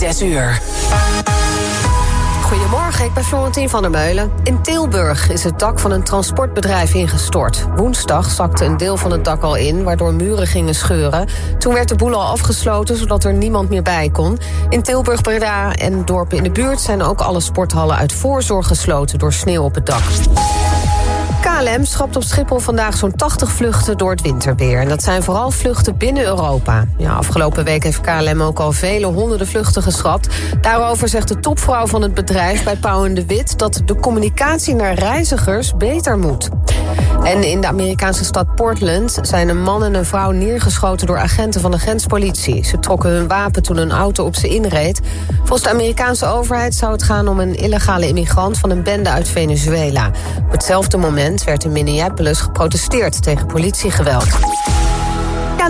6 uur. Goedemorgen, ik ben Florentien van der Meulen. In Tilburg is het dak van een transportbedrijf ingestort. Woensdag zakte een deel van het dak al in, waardoor muren gingen scheuren. Toen werd de boel al afgesloten, zodat er niemand meer bij kon. In Tilburg, Breda en dorpen in de buurt... zijn ook alle sporthallen uit voorzorg gesloten door sneeuw op het dak. KLM op Schiphol vandaag zo'n 80 vluchten door het winterweer. En dat zijn vooral vluchten binnen Europa. Ja, afgelopen week heeft KLM ook al vele honderden vluchten geschrapt. Daarover zegt de topvrouw van het bedrijf bij Pauw de Wit... dat de communicatie naar reizigers beter moet. En in de Amerikaanse stad Portland zijn een man en een vrouw neergeschoten door agenten van de grenspolitie. Ze trokken hun wapen toen een auto op ze inreed. Volgens de Amerikaanse overheid zou het gaan om een illegale immigrant van een bende uit Venezuela. Op hetzelfde moment werd in Minneapolis geprotesteerd tegen politiegeweld.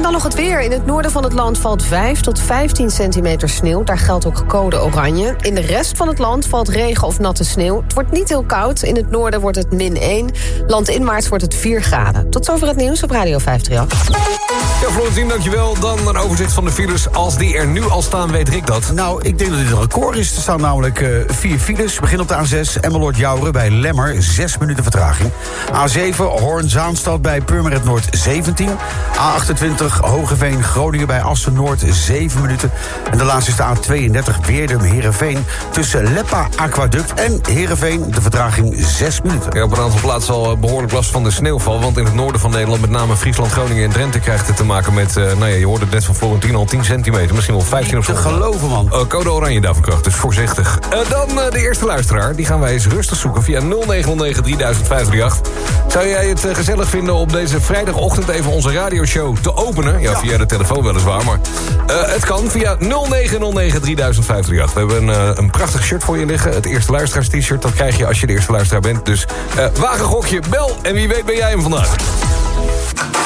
En dan nog het weer. In het noorden van het land valt 5 tot 15 centimeter sneeuw. Daar geldt ook code oranje. In de rest van het land valt regen of natte sneeuw. Het wordt niet heel koud. In het noorden wordt het min 1. Landinwaarts wordt het 4 graden. Tot zover het nieuws op Radio 538. Ja, Florentien, dankjewel. Dan een overzicht van de files. Als die er nu al staan, weet Rick dat. Nou, ik denk dat dit een record is. Er staan namelijk uh, vier files. Begin op de A6, Emmeloord Jouren bij Lemmer, 6 minuten vertraging. A7, Hoorn-Zaanstad bij Purmerend Noord, 17. A28, Hogeveen, Groningen bij Assen Noord, 7 minuten. En de laatste is de A32, Weerdum, Heerenveen... tussen Leppa Aquaduct en Heerenveen, de vertraging 6 minuten. Ja, op een aantal plaatsen al behoorlijk last van de sneeuwval... want in het noorden van Nederland, met name Friesland, Groningen en Drenthe... krijgt het te maken met, uh, nou ja, je hoorde het net van Florentien al 10 centimeter... misschien wel 15 of zo. Te geloven, man. Uh, code oranje daarvan kracht, dus voorzichtig. Uh, dan de eerste luisteraar, die gaan wij eens rustig zoeken... via 0909 3058. Zou jij het gezellig vinden op deze vrijdagochtend... even onze radioshow te openen? Ja, via de telefoon weliswaar, maar het kan via 0909 3058. We hebben een, een prachtig shirt voor je liggen. Het eerste luisteraars t-shirt, dat krijg je als je de eerste luisteraar bent. Dus wagen gokje, bel en wie weet ben jij hem vandaag.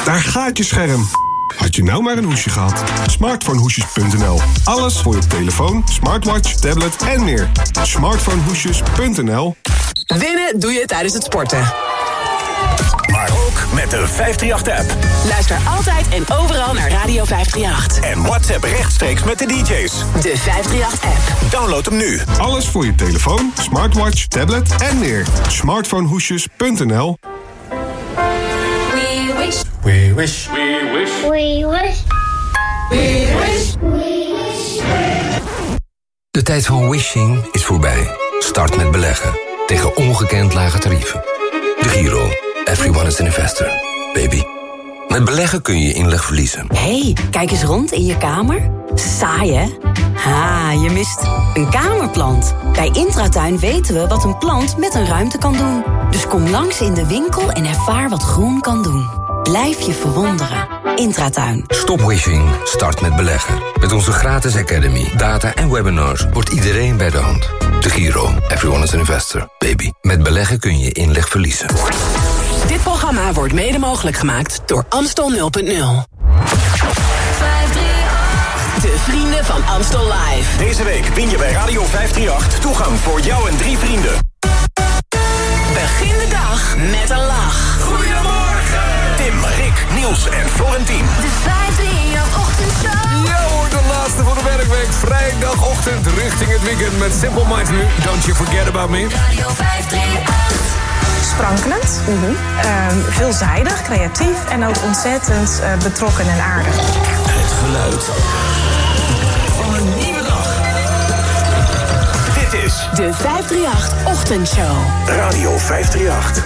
Daar gaat je scherm. Had je nou maar een hoesje gehad? Smartphonehoesjes.nl. Alles voor je telefoon, smartwatch, tablet en meer. Smartphonehoesjes.nl. Winnen doe je tijdens het sporten. Met de 538-app. Luister altijd en overal naar Radio 538. En WhatsApp rechtstreeks met de DJ's. De 538-app. Download hem nu. Alles voor je telefoon, smartwatch, tablet en meer. Smartphonehoesjes.nl. We wish. We wish. We wish. We wish. We wish. We wish. De tijd van wishing is voorbij. Start met beleggen. Tegen ongekend lage tarieven. De Giro. Everyone is an investor. Baby. Met beleggen kun je inleg verliezen. hey, kijk eens rond in je kamer. Saai, hè? Ha, je mist een kamerplant. Bij Intratuin weten we wat een plant met een ruimte kan doen. Dus kom langs in de winkel en ervaar wat groen kan doen. Blijf je verwonderen. Intratuin. Stop wishing. Start met beleggen. Met onze gratis academy, data en webinars wordt iedereen bij de hand. De Giro. Everyone is an investor. Baby. Met beleggen kun je inleg verliezen. Dit programma wordt mede mogelijk gemaakt door Amstel 0.0. De vrienden van Amstel Live. Deze week win je bij Radio 538 toegang voor jou en drie vrienden. Begin de dag met een lach. Goedemorgen! Tim, Rick, Niels en Florentien. De 538 ochtendshow. Ja hoor, de laatste voor de werkweek. Vrijdagochtend richting het weekend met Simple Minds nu. Don't you forget about me. Radio 538. Sprankelend, ehm, veelzijdig, creatief en ook ontzettend eh, betrokken en aardig. Het geluid van een nieuwe dag. Dit is De 538 Ochtendshow. Radio 538.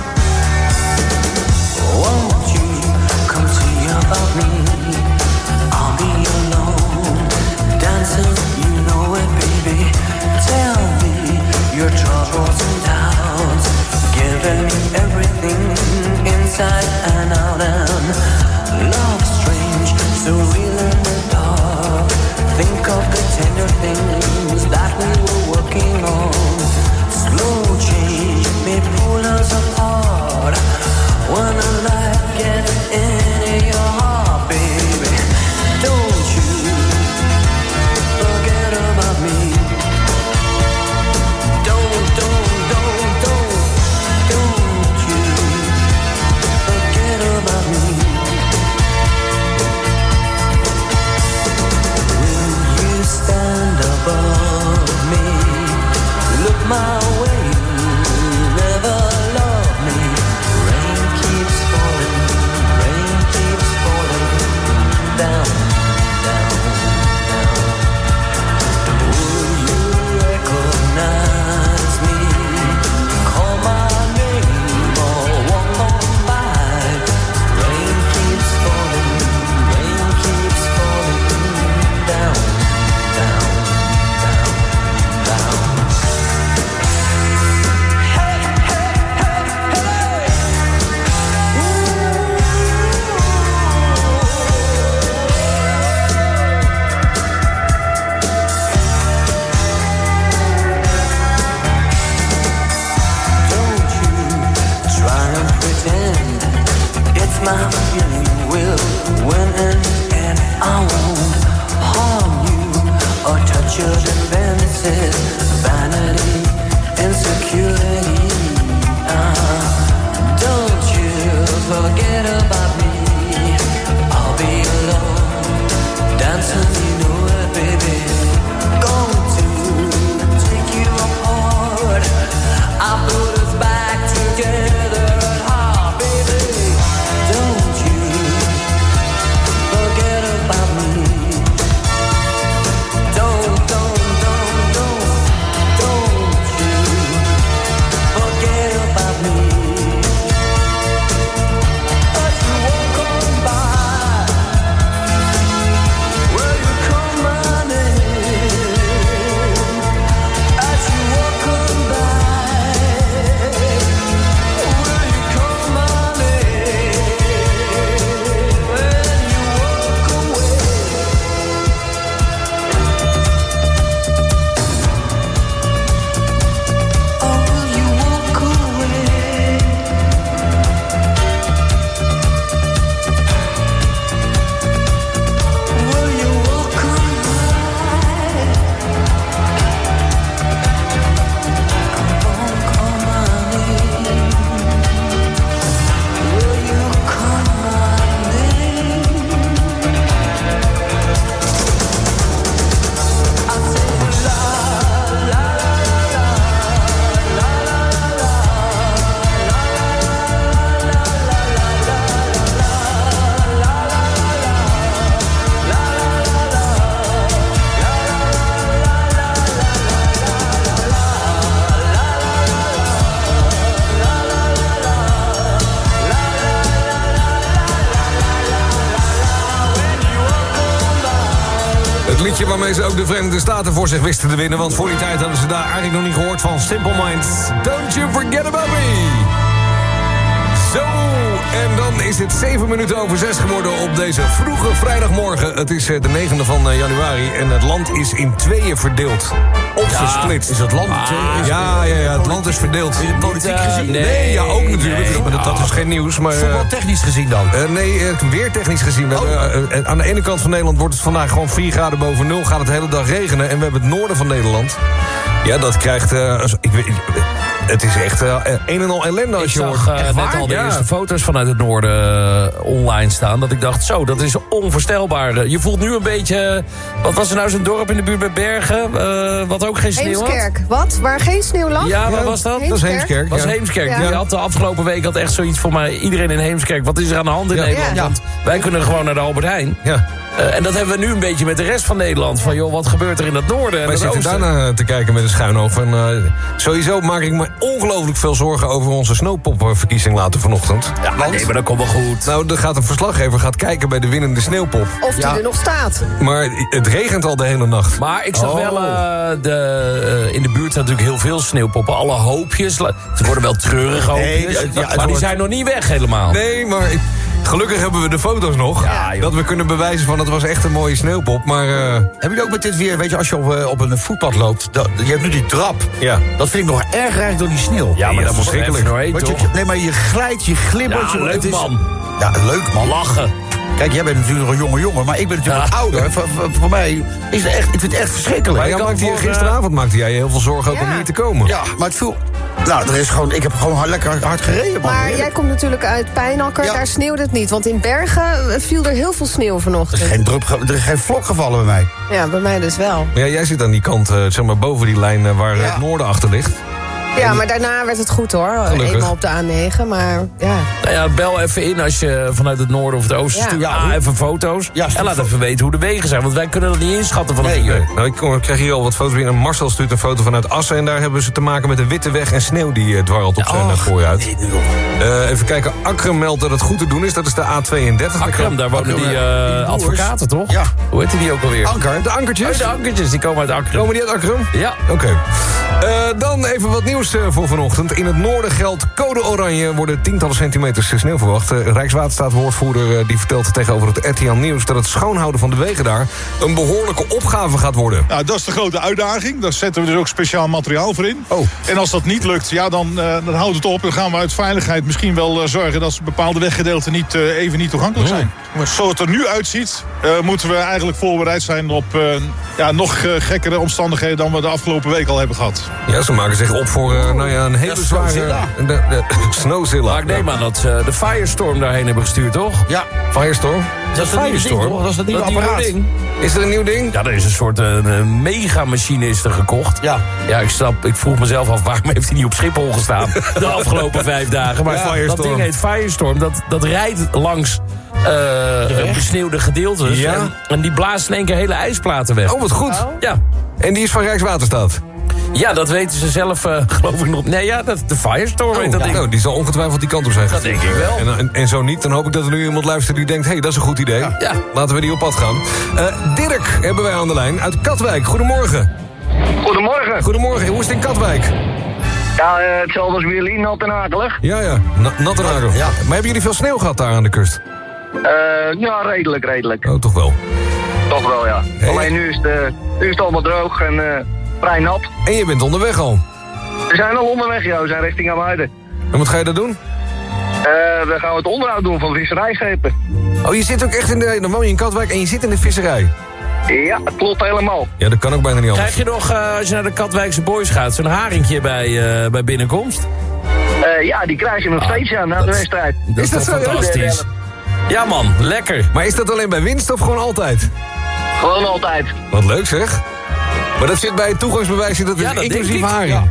Won't you come see about me? Ze ook de Verenigde Staten voor zich wisten te winnen... want voor die tijd hadden ze daar eigenlijk nog niet gehoord van Simple Minds. Don't you forget about me. En dan is het 7 minuten over 6 geworden op deze vroege vrijdagmorgen. Het is eh, de 9e van eh, januari en het land is in tweeën verdeeld. Opgesplitst. Is het land? Is- Ja, ja, ja, het land is verdeeld. Politiek eh, gezien? Nee, ja, ook natuurlijk. maar dat, dat is geen nieuws. Maar, Voetbaltechnisch gezien dan? nee, weer technisch gezien. Eh, aan de ene kant van Nederland wordt het vandaag gewoon 4 graden boven nul. Gaat het de hele dag regenen. En we hebben het noorden van Nederland. Ja, dat krijgt... ik weet, het is echt eh, een en al ellende als Ik je hoort. zag eh, Echt net waar? al de Ja. eerste foto's vanuit het noorden eh, online staan. Dat ik dacht, zo, dat is onvoorstelbaar. Je voelt nu een beetje... Wat was er nou zo'n dorp in de buurt bij Bergen? eh, wat ook geen sneeuw had? Heemskerk. Wat? Waar geen sneeuw lag? Ja, waar was dat? Dat is Heemskerk. was ja. Heemskerk. Ja. Die had de afgelopen week had echt zoiets voor mij. Iedereen in Heemskerk. Wat is er aan de hand in Ja. Nederland? Ja. Want wij kunnen gewoon naar de Albert Heijn. Ja. Eh, en dat hebben we nu een beetje met de rest van Nederland. Van joh, wat gebeurt er in het noorden en Wij zitten daarna te kijken met een schuin oog. En, eh, sowieso maak ik me ongelooflijk veel zorgen over onze sneeuwpopverkiezing later vanochtend. Ja, nee, maar dat komt wel goed. Nou, er gaat een verslaggever gaat kijken bij de winnende sneeuwpop. Of die er nog staat. Maar het regent al de hele nacht. Maar ik zag Oh. wel, eh, de, in de buurt zijn natuurlijk heel veel sneeuwpoppen. Alle hoopjes, het worden wel treurige hoopjes. Nee, ja, maar die zijn nog niet weg helemaal. Nee, maar ik- gelukkig hebben we de foto's nog. dat we kunnen bewijzen van het was echt een mooie sneeuwpop. Maar eh, Hebben jullie ook met dit weer, weet je, als je op, eh, op een voetpad loopt... Dat, je hebt nu die trap. ja. Dat vind ik nog erger eigenlijk door die sneeuw. Ja, maar dat dat is verschrikkelijk. Doorheen, je, nee, maar je glijdt, je glibbert. Ja, je, leuk, het is- man. Ja, leuk man. Lachen. Kijk, jij bent natuurlijk nog een jonge jongen, maar ik ben natuurlijk wat ouder. Voor, voor, voor mij is het echt, ik vind het echt verschrikkelijk. Maar jij maakte je, gisteravond maakte jij je heel veel zorgen ook om hier te komen. Ja, maar het viel... Nou, er is gewoon, ik heb gewoon hard- lekker hard gereden, man. Maar jij komt natuurlijk uit Pijnakker, Ja. daar sneeuwde het niet. Want in Bergen eh, viel er heel veel sneeuw Er vanochtend. is geen, drup, er is geen vlok gevallen bij mij. Ja, bij mij dus wel. Maar ja, jij zit aan die kant, eh, zeg maar boven die lijn eh, waar Ja. het noorden achter ligt. Ja, maar daarna werd het goed hoor. Gelukkig. Eenmaal op de A9, maar ja. Nou ja, bel even in als je vanuit het noorden of het oosten Ja. stuurt. Ja, hoe- even foto's. Ja, en laat even weten hoe de wegen zijn. Want wij kunnen dat niet inschatten van Nee, hier. Nee. Nou, ik krijg hier al wat foto's binnen. Marcel stuurt een foto vanuit Assen... en daar hebben ze te maken met de witte weg en sneeuw die eh, dwarrelt op zijn Och, uh, vooruit. nee. Eh, even kijken, Akram meldt dat het goed te doen is. Dat is de A32. Akram, daar wonen die, eh, advocaten, toch? Ja. Hoe heet die ook alweer? Anker, De ankertjes? Oh, de ankertjes, die komen uit Akram. Komen die uit Akram? Ja. Oké. Eh, dan even wat nieuws eh, voor vanochtend. In het noorden geldt code oranje. Worden tientallen centimeters sneeuw verwacht. Eh, Rijkswaterstaat-woordvoerder eh, die vertelt tegenover het RTL Nieuws... dat het schoonhouden van de wegen daar een behoorlijke opgave gaat worden. Nou, dat is de grote uitdaging. Daar zetten we dus ook speciaal materiaal voor in. Oh. En als dat niet lukt, ja, dan, dan houdt het op. Dan gaan we uit veiligheid misschien wel zorgen... dat bepaalde weggedeelten niet, even niet toegankelijk zijn. Maar Zoals het er nu uitziet, moeten we eigenlijk voorbereid zijn... op ja, nog gekkere omstandigheden dan we de afgelopen week al hebben gehad. Ja, ze maken zich op voor eh, nou ja, een hele Ja, zware... Snowzilla. De, de, Snowzilla. Maar ik neem aan dat ze de Firestorm daarheen hebben gestuurd, toch? Ja, Firestorm. dat is het nieuwe ding, toch? Dat is het nieuwe apparaat. ding. Is er een nieuw ding? Ja, er is een soort eh, een megamachine is er gekocht. Ja. Ja, ik snap, ik vroeg mezelf af, waarom heeft hij niet op Schiphol gestaan? de afgelopen vijf dagen. Maar Ja, dat Firestorm. ding heet Firestorm. Dat, dat rijdt langs eh besneeuwde gedeeltes. Ja. En, en die blaast in één keer hele ijsplaten weg. Oh, wat goed. Ja. En die is van Rijkswaterstaat. Ja, dat weten ze zelf, eh, geloof ik nog. Nee, ja, dat, de Firestorm heet dat ja. ding. Nou, die zal ongetwijfeld die kant op zijn Dat denk ik wel. En, en, en zo niet, dan hoop ik dat er nu iemand luistert die denkt... hé, hey, dat is een goed idee. Ja. Laten we die op pad gaan. Eh, Dirk hebben wij aan de lijn uit Katwijk. Goedemorgen. Goedemorgen. Goedemorgen. Hoe is het in Katwijk? Ja, eh, hetzelfde als bij jullie, nat en akelig. Ja, ja. Na, natte nagel. Ja. Maar hebben jullie veel sneeuw gehad daar aan de kust? Eh, ja, redelijk, redelijk. Oh, toch wel. Toch wel, ja. Hey. Alleen nu is, het, nu is het allemaal droog en eh, vrij nat. En je bent onderweg al. We zijn al onderweg, joh. We zijn richting Amuiden. En wat ga je daar doen? Eh we gaan het onderhoud doen van visserijschepen. Oh, je zit ook echt in de... Dan woon je in Katwijk en je zit in de visserij. Ja, het klopt helemaal. Ja, dat kan ook bijna niet anders. Krijg je nog, eh, als je naar de Katwijkse Boys gaat, zo'n haringje bij, eh, bij binnenkomst? Eh, ja, die krijg je nog steeds aan na de wedstrijd. Dat Is dat ja? fantastisch. Ja man, lekker. Maar is dat alleen bij winst of gewoon altijd? Gewoon altijd. Wat leuk zeg. Maar dat zit bij het toegangsbewijs, dat Ja, is dat denk inclusief. Ja.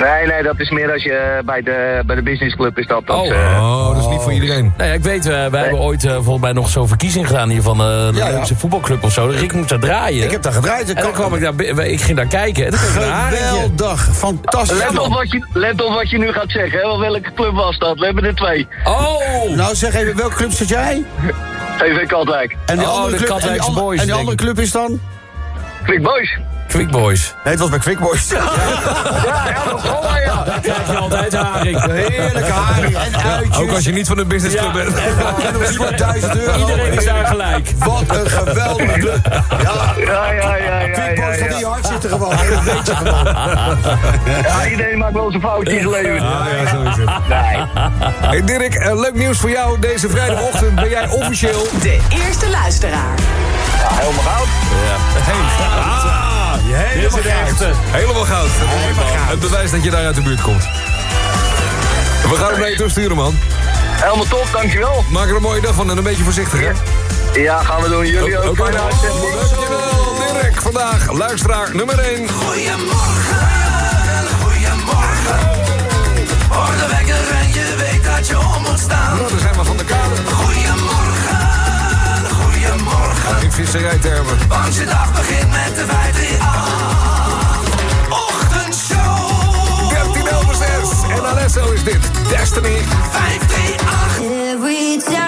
Nee, nee, dat is meer als je eh, bij de, bij de businessclub is dat. dat Oh. eh, Oh, dat is niet voor iedereen. Nou ja, ik weet, eh, wij hebben ooit eh, volgens mij nog zo'n verkiezing gedaan hier van eh, de Ja, ja. voetbalclub of zo. Rick moest daar draaien. Ik heb daar gedraaid. en dan kwam ik daar, ik ging daar kijken en. Geweldig, fantastisch. let, op wat je, let op wat je nu gaat zeggen, hè, welke club was dat? We hebben er twee. Oh! Nou, zeg even, welke club zit jij? TV Katwijk. En die Oh, andere de club, en die, Katwijkse andere- Boys, en die denk andere club is dan? Quick Boys. Quick Boys. Nee, het was bij Quick Boys. Ja, ja, dat ja. Dan krijg je altijd haring. Heerlijke haring en uitjes. Ook als je niet van de businessclub Ja. bent. En nog eens voor 1000 euro. Iedereen is daar gelijk. Wat een geweldige club. Ja, Ja, ja, ja, ja, Quick ja, Boys gaat in je ja. hart zitten gewoon. Dat weet je gewoon. Ja, iedereen maakt wel zijn foutjes leven. Ah, ja, zo is het. Nee. Hey Dirk, eh, leuk nieuws voor jou. Deze vrijdagochtend ben jij officieel... De eerste luisteraar. Ja, helemaal goud. Ah, Dit is het echte. helemaal goud. Het bewijs dat je daar uit de buurt komt. We gaan hem naar je toe sturen, man. Helemaal top, dankjewel. Maak er een mooie dag van en een beetje voorzichtig, hè? Ja, gaan we doen. Jullie ook. Uitzending. Dankjewel, Dirk. Vandaag luisteraar nummer 1. Goedemorgen, goedemorgen. Hoor de wekker en je weet dat je om moet staan. Nou, daar zijn we van de kade. Visserijtermen. Want je dag begint met de 538. Ochtendshow. 13 over 6. En Alesso is dit. Destiny. 538. Every time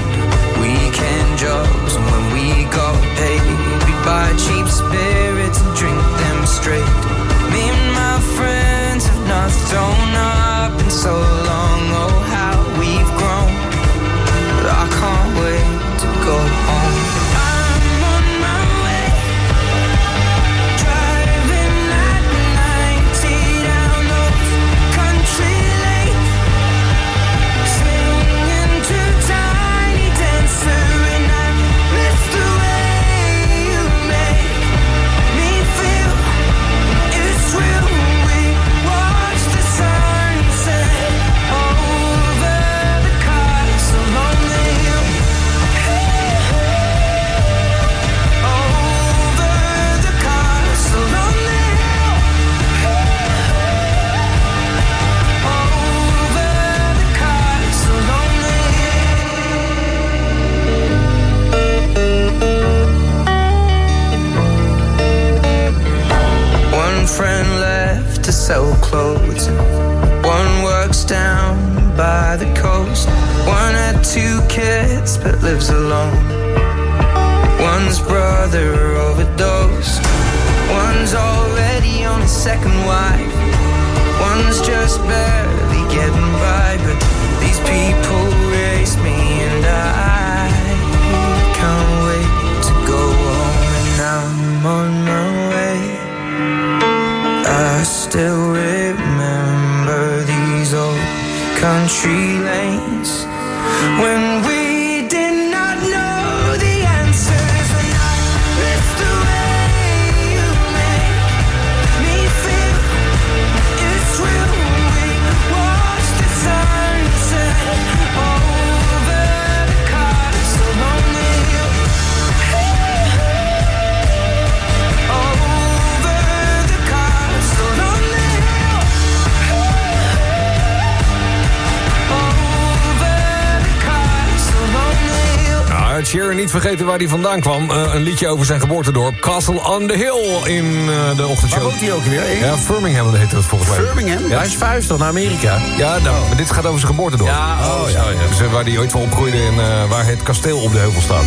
niet vergeten waar hij vandaan kwam. Eh, een liedje over zijn geboortedorp. Castle on the Hill in eh, de ochtendshow. Waar woont hij ook weer? In? Ja, Birmingham heet het volgens mij. Birmingham? Ja, Hij is vuistig naar Amerika. ja nou, maar dit gaat over zijn geboortedorp. Ja, oh, ja. ja. Dus eh, waar hij ooit van opgroeide en eh, waar het kasteel op de heuvel staat.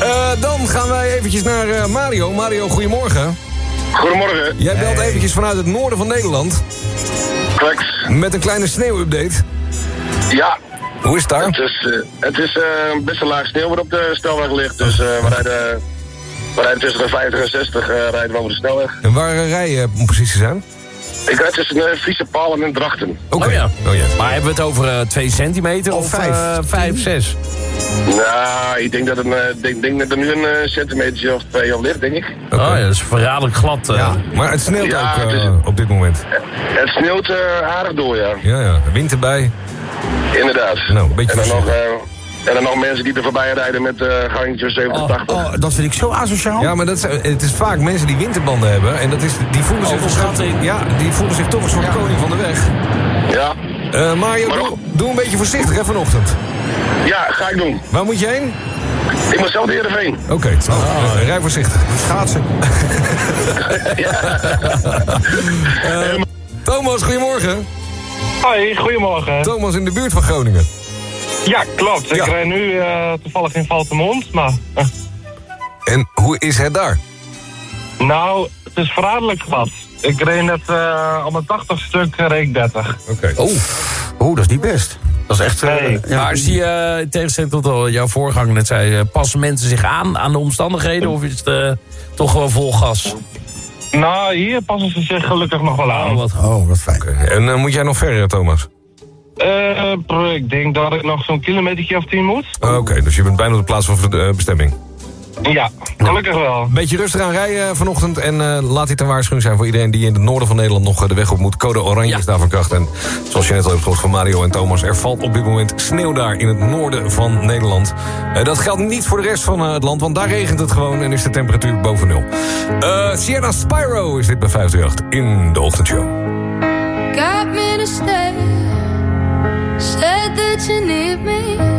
Eh, dan gaan wij eventjes naar eh, Mario. Mario, goedemorgen. Goedemorgen. Jij belt eventjes vanuit het noorden van Nederland. Correct. Met een kleine sneeuwupdate. Ja. Hoe is het daar? Het is, eh, het is eh, best een laag sneeuw wat op de snelweg ligt. Dus eh, we, rijden, we rijden tussen de 50 en 60 eh, rijden we over de snelweg. En waar rij je om precies te zijn? Ik rijd tussen uh, Friese Palen en Drachten. Oké. Oh, ja. Oh, ja. Maar hebben we het over eh 2 centimeter of, vijf? eh, vijf, zes? Nou, ik denk dat, een, denk, denk dat er nu een eh, centimeter of twee op ligt, denk ik. Oh ja, dat is verraderlijk glad. eh. Ja, maar het sneeuwt Ja, ook het is- eh, op dit moment. Het sneeuwt eh, aardig door, ja. Ja, ja. Wind erbij. Inderdaad. Nou, een beetje en dan nog, eh, En dan nog mensen die er voorbij rijden met eh gangjes 70, 80. Oh, dat vind ik zo asociaal. Ja, maar dat is, het is vaak mensen die winterbanden hebben. En dat is, die, voelen zich, Overschatting. ja, die voelen zich toch een soort koning van de weg. Ja. Eh, Mario, doe, doe een beetje voorzichtig hè, vanochtend. Ja, ga ik doen. Waar moet je heen? Ik moet zelf de Heerenveen. Oké, oh, eh, rij voorzichtig. Schaatsen. Eh, Thomas, goedemorgen. Hoi, goedemorgen. Thomas in de buurt van Groningen. Ja, klopt. Ik rij nu eh, toevallig in Valtemont, maar... eh, En hoe is het daar? nou, het is verraderlijk glad. Ik reed net eh op een 80 stuk eh, reed ik 30. Oké. Oh. Oh, dat is niet best. Dat is echt... Nee. ja. Maar zie je, in tegenstelling tot al jouw voorganger net zei... passen mensen zich aan aan de omstandigheden... of is het toch gewoon vol gas? Nou, hier passen ze zich gelukkig nog wel aan. Oh, wat Oh, wat fijn. En eh, moet jij nog verder, Thomas? Eh, bro, ik denk dat ik nog zo'n kilometertje of 10 moet. Oh, Oké, dus je bent bijna op de plaats van de eh, bestemming. Ja, gelukkig wel. Een beetje rustig aan rijden vanochtend. En eh, laat dit een waarschuwing zijn voor iedereen die in het noorden van Nederland nog eh, de weg op moet. Code oranje is daar van kracht. En zoals je net al hebt gehoord van Mario en Thomas... er valt op dit moment sneeuw daar in het noorden van Nederland. Eh, dat geldt niet voor de rest van eh, het land, want daar regent het gewoon... en is de temperatuur boven nul. Eh Sienna Spyro is dit bij 538 in de ochtendshow. Got me to stay. Said that you need me.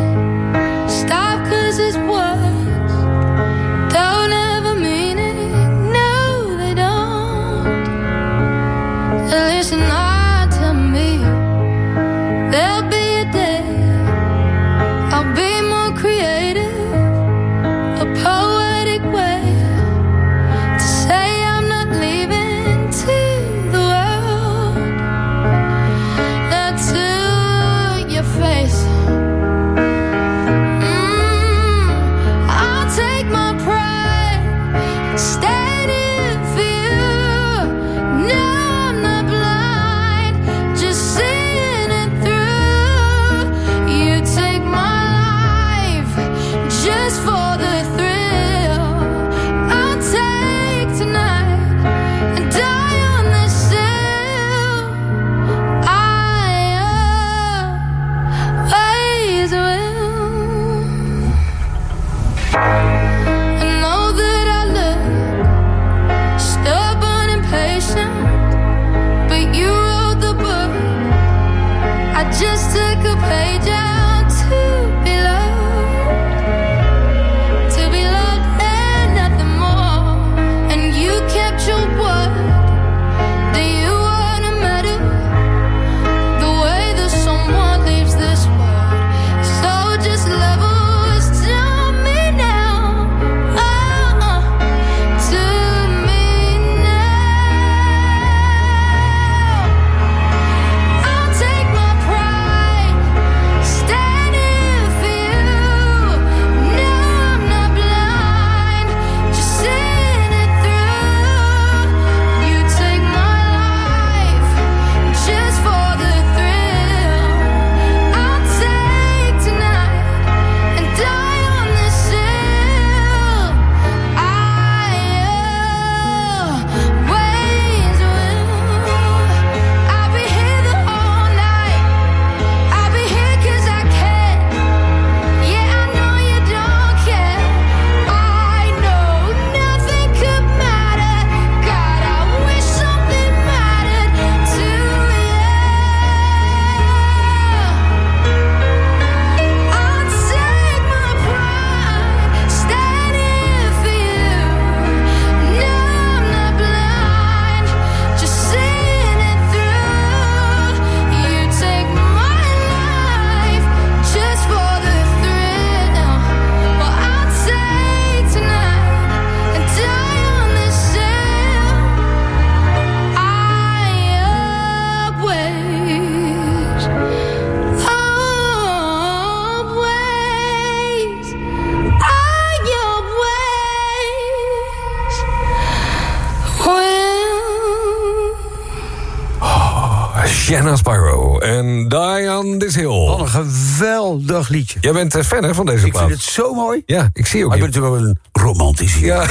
Een geweldig liedje. Jij bent eh, fan hè, van deze Ik plaat? vind het zo mooi. Ja, ik zie ook. Maar ik je- ben natuurlijk wel een romantisch hier. Ja.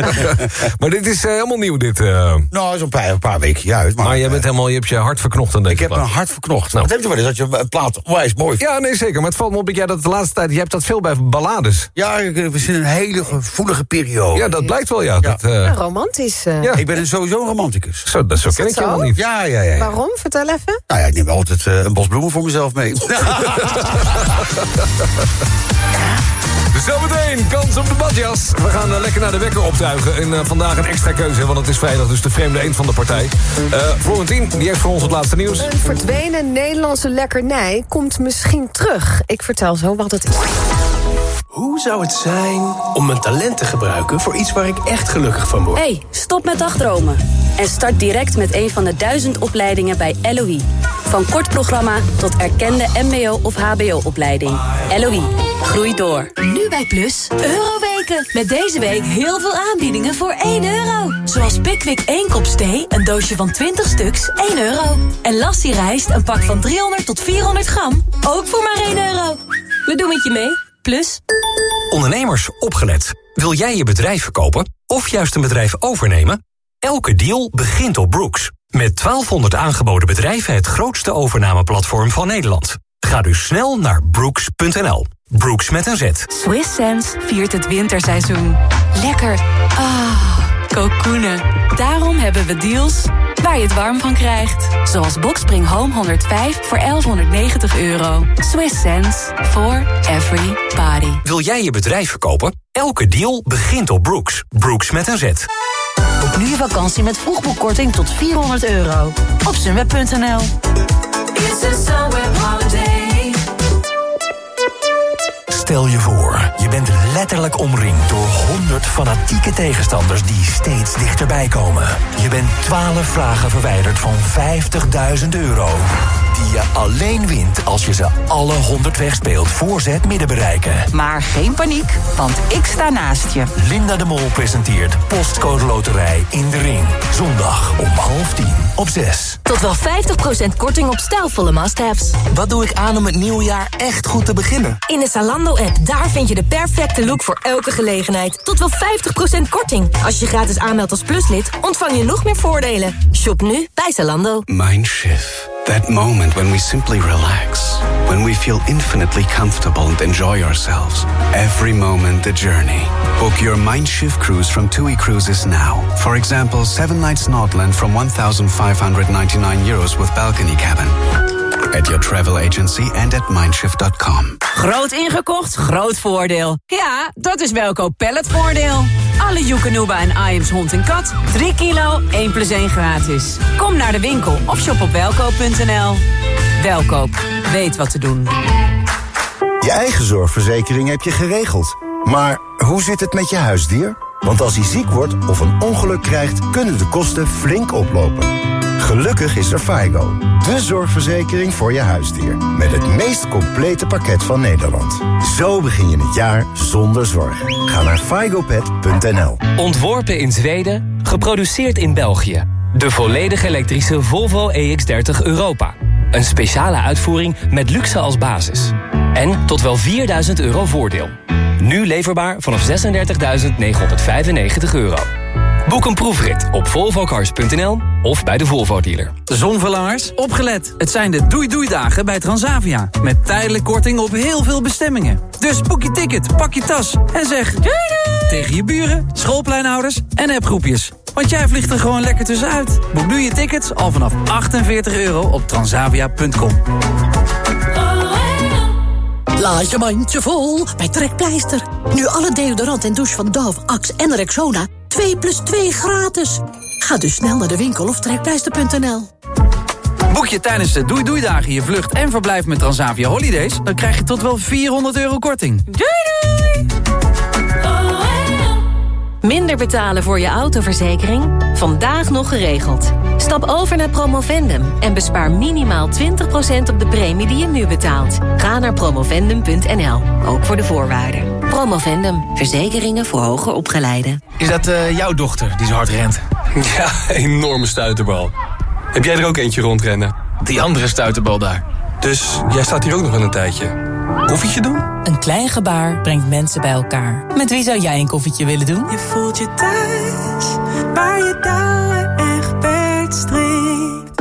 maar dit is eh, helemaal nieuw, dit. eh. Nou, zo'n paar, een paar weken uit. Maar, Maar jij bent helemaal, je hebt je hart verknocht aan deze ik heb plaat. mijn hart verknocht. Nou. Wat heb je wel eens dat je een plaat onwijs mooi vindt? Ja, nee, zeker. Maar het valt me op dat jij dat de laatste tijd... Je hebt dat veel bij ballades. Ja, ik- we zitten in een hele gevoelige periode. Ja, dat blijkt wel, ja. Dat, eh, Ja, romantisch. eh. Ja. Ik ben sowieso een romanticus. Zo, dat, zo ken dat ik je helemaal niet. Ja, ja, ja. ja. Waarom? Vertel even. Nou ja, ik neem altijd eh, een bos bloemen voor mezelf mee. Zometeen, kans op de We gaan eh, lekker naar de wekker optuigen. En eh, vandaag een extra keuze, want het is vrijdag, dus de vreemde eend van de partij. Florentien, die heeft voor ons het laatste nieuws. Een verdwenen Nederlandse lekkernij komt misschien terug. Ik vertel zo wat het is. Hoe zou het zijn om mijn talent te gebruiken voor iets waar ik echt gelukkig van word? hey, stop met dagdromen. En start direct met een van de duizend opleidingen bij LOE. Van kort programma tot erkende mbo- of hbo-opleiding. LOE, groei door. Nu bij Plus, Euroweken. Met deze week heel veel aanbiedingen voor 1 euro. Zoals Pickwick 1 kop thee, een doosje van 20 stuks, 1 euro. En Lassie rijst, een pak van 300 tot 400 gram, ook voor maar 1 euro. We doen het je mee, Plus. Ondernemers, opgelet. Wil jij je bedrijf verkopen of juist een bedrijf overnemen? Elke deal begint op Brooks. Met 1200 aangeboden bedrijven het grootste overnameplatform van Nederland. Ga dus snel naar brooks.nl. Brooks met een Z. Swiss Sense viert het winterseizoen. Lekker. Ah, kokoenen. Daarom hebben we deals waar je het warm van krijgt. Zoals Boxspring Home 105 voor 1190 euro. Swiss Sense for every body. Wil jij je bedrijf verkopen? Elke deal begint op Brooks. Brooks met een Z. Boek nu je vakantie met vroegboekkorting tot 400 euro. Op sunweb.nl Stel je voor, je bent letterlijk omringd door 100 fanatieke tegenstanders die steeds dichterbij komen. Je bent 12 vragen verwijderd van 50.000 euro. Die je alleen wint als je ze alle 100 wegspeelt voor ze het midden bereiken. Maar geen paniek, want ik sta naast je. Linda de Mol presenteert Postcode Loterij in de Ring. Zondag om half tien op 6. Tot wel 50% korting op stijlvolle must-haves. Wat doe ik aan om het nieuwe jaar echt goed te beginnen? In de Zalando-app, daar vind je de perfecte look voor elke gelegenheid. Tot wel 50% korting. Als je gratis aanmeldt als pluslid, ontvang je nog meer voordelen. Shop nu bij Zalando. Mindshift. That moment when we simply relax. When we feel infinitely comfortable and enjoy ourselves. Every moment the journey. Book your Mindshift cruise from TUI Cruises now. For example, 7 nights Nordland from 1,599 euros with balcony cabin. At your travel agency and at mindshift.com. Groot ingekocht, groot voordeel. Ja, dat is Welkoop Palletvoordeel. Alle Joekanuba en Iams hond en kat. 3 kilo, 1 plus 1 gratis. Kom naar de winkel of shop op welkoop.nl. Welkoop, weet wat te doen. Je eigen zorgverzekering heb je geregeld. Maar hoe zit het met je huisdier? Want als hij ziek wordt of een ongeluk krijgt, kunnen de kosten flink oplopen. Gelukkig is er FIGO, de zorgverzekering voor je huisdier. Met het meest complete pakket van Nederland. Zo begin je het jaar zonder zorgen. Ga naar figopet.nl. Ontworpen in Zweden, geproduceerd in België. De volledig elektrische Volvo EX30 Europa. Een speciale uitvoering met luxe als basis. En tot wel 4000 euro voordeel. Nu leverbaar vanaf 36.995 euro. Boek een proefrit op volvocars.nl of bij de Volvo dealer. Zonverlangers, opgelet. Het zijn de doei-doei-dagen bij Transavia. Met tijdelijk korting op heel veel bestemmingen. Dus boek je ticket, pak je tas en zeg... Doei doei! Tegen je buren, schoolpleinhouders en appgroepjes. Want jij vliegt er gewoon lekker tussenuit. Boek nu je tickets al vanaf 48 euro op transavia.com. Laat je mandje vol bij Trekpleister. Nu alle deodorant en douche van Dove, Axe en Rexona 2 plus 2 gratis. Ga dus snel naar de winkel of trekpleister.nl. Boek je tijdens de doei-doei-dagen je vlucht en verblijf met Transavia Holidays... dan krijg je tot wel 400 euro korting. Doei doei! Minder betalen voor je autoverzekering? Vandaag nog geregeld. Stap over naar Promovendum en bespaar minimaal 20% op de premie die je nu betaalt. Ga naar promovendum.nl, ook voor de voorwaarden. Promovendum, verzekeringen voor hoger opgeleiden. Is dat eh, jouw dochter die zo hard rent? Ja, enorme stuiterbal. Heb jij er ook eentje rondrennen? Die andere stuiterbal daar. Dus jij staat hier ook nog wel een tijdje. Koffietje doen? Een klein gebaar brengt mensen bij elkaar. Met wie zou jij een koffietje willen doen? Je voelt je thuis, waar je touwen echt strikt.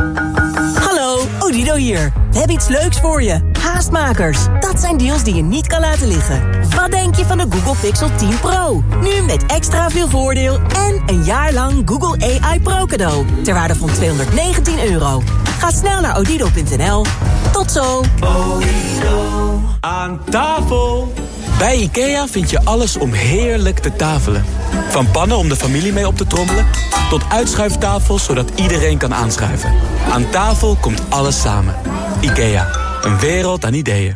Hallo, Odido hier. We hebben iets leuks voor je. Haastmakers. Dat zijn deals die je niet kan laten liggen. Wat denk je van de Google Pixel 10 Pro? Nu met extra veel voordeel en een jaar lang Google AI Pro cadeau. Ter waarde van 219 euro. Ga snel naar odido.nl. Tot zo. Aan tafel! Bij IKEA vind je alles om heerlijk te tafelen. Van pannen om de familie mee op te trommelen... tot uitschuiftafels zodat iedereen kan aanschuiven. Aan tafel komt alles samen. IKEA, een wereld aan ideeën.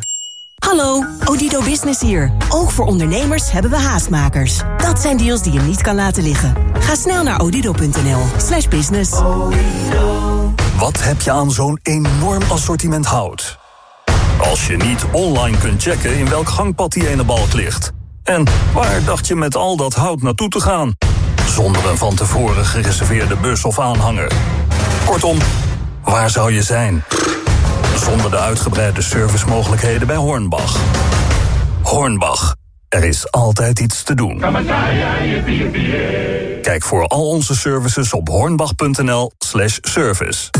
Hallo, Odido Business hier. Ook voor ondernemers hebben we haastmakers. Dat zijn deals die je niet kan laten liggen. Ga snel naar odido.nl slash business. Wat heb je aan zo'n enorm assortiment hout? Als je niet online kunt checken in welk gangpad die ene balk ligt. En waar dacht je met al dat hout naartoe te gaan? Zonder een van tevoren gereserveerde bus of aanhanger. Kortom, waar zou je zijn? Zonder de uitgebreide servicemogelijkheden bij Hornbach. Hornbach, er is altijd iets te doen. Kijk voor al onze services op hornbach.nl slash service.